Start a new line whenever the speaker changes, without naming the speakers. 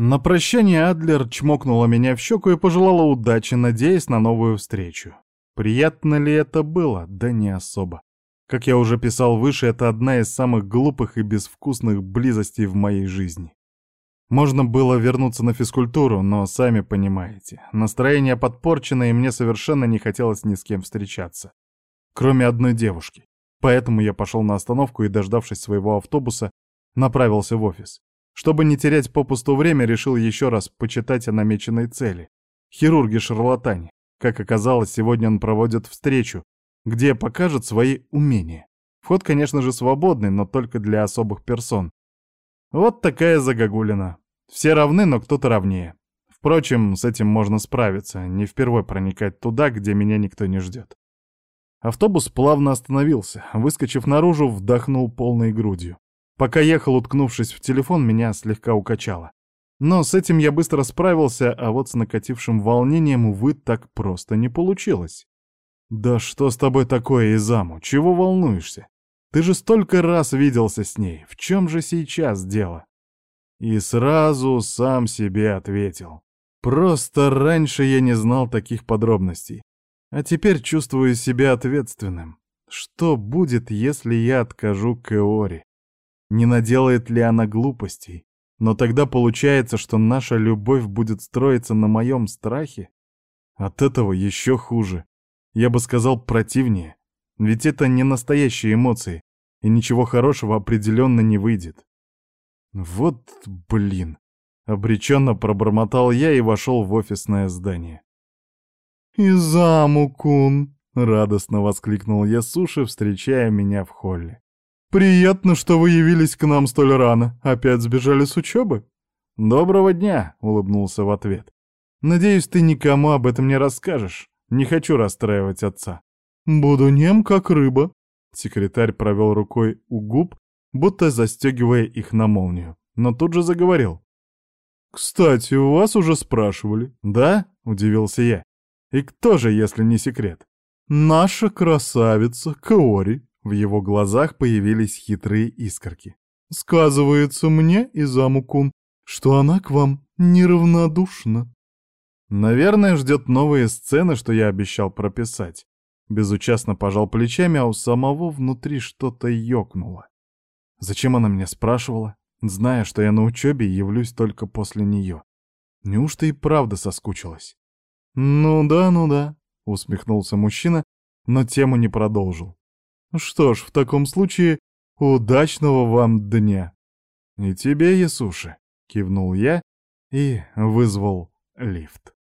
На прощание Адлер чмокнула меня в щеку и пожелала удачи, надеясь на новую встречу. Приятно ли это было? Да не особо. Как я уже писал выше, это одна из самых глупых и безвкусных близостей в моей жизни. Можно было вернуться на физкультуру, но сами понимаете, настроение подпорчено, и мне совершенно не хотелось ни с кем встречаться. Кроме одной девушки. Поэтому я пошел на остановку и, дождавшись своего автобуса, направился в офис. Чтобы не терять попусту время, решил еще раз почитать о намеченной цели. Хирурги-шарлатане. Как оказалось, сегодня он проводит встречу, где покажет свои умения. Вход, конечно же, свободный, но только для особых персон. Вот такая загогулина. Все равны, но кто-то равнее. Впрочем, с этим можно справиться, не впервой проникать туда, где меня никто не ждет. Автобус плавно остановился. Выскочив наружу, вдохнул полной грудью. Пока ехал, уткнувшись в телефон, меня слегка укачало. Но с этим я быстро справился, а вот с накатившим волнением, увы, так просто не получилось. «Да что с тобой такое, Изаму? Чего волнуешься? Ты же столько раз виделся с ней. В чем же сейчас дело?» И сразу сам себе ответил. Просто раньше я не знал таких подробностей. А теперь чувствую себя ответственным. Что будет, если я откажу Кеори? Не наделает ли она глупостей? Но тогда получается, что наша любовь будет строиться на моем страхе? От этого еще хуже. Я бы сказал противнее. Ведь это не настоящие эмоции, и ничего хорошего определенно не выйдет. Вот блин. Обреченно пробормотал я и вошел в офисное здание. «Изаму-кун!» — радостно воскликнул я Суши, встречая меня в холле. «Приятно, что вы явились к нам столь рано. Опять сбежали с учебы?» «Доброго дня!» — улыбнулся в ответ. «Надеюсь, ты никому об этом не расскажешь. Не хочу расстраивать отца». «Буду нем, как рыба». Секретарь провел рукой у губ, будто застегивая их на молнию, но тут же заговорил. «Кстати, у вас уже спрашивали». «Да?» — удивился я. «И кто же, если не секрет?» «Наша красавица Каори», в его глазах появились хитрые искорки. «Сказывается мне, Изаму-кун, что она к вам неравнодушна». Наверное, ждет новые сцены, что я обещал прописать. Безучастно пожал плечами, а у самого внутри что-то ёкнуло. Зачем она меня спрашивала, зная, что я на учебе и явлюсь только после нее? Неужто и правда соскучилась? «Ну да, ну да», — усмехнулся мужчина, но тему не продолжил. Что ж, в таком случае, удачного вам дня. И тебе, Ясуши, кивнул я и вызвал лифт.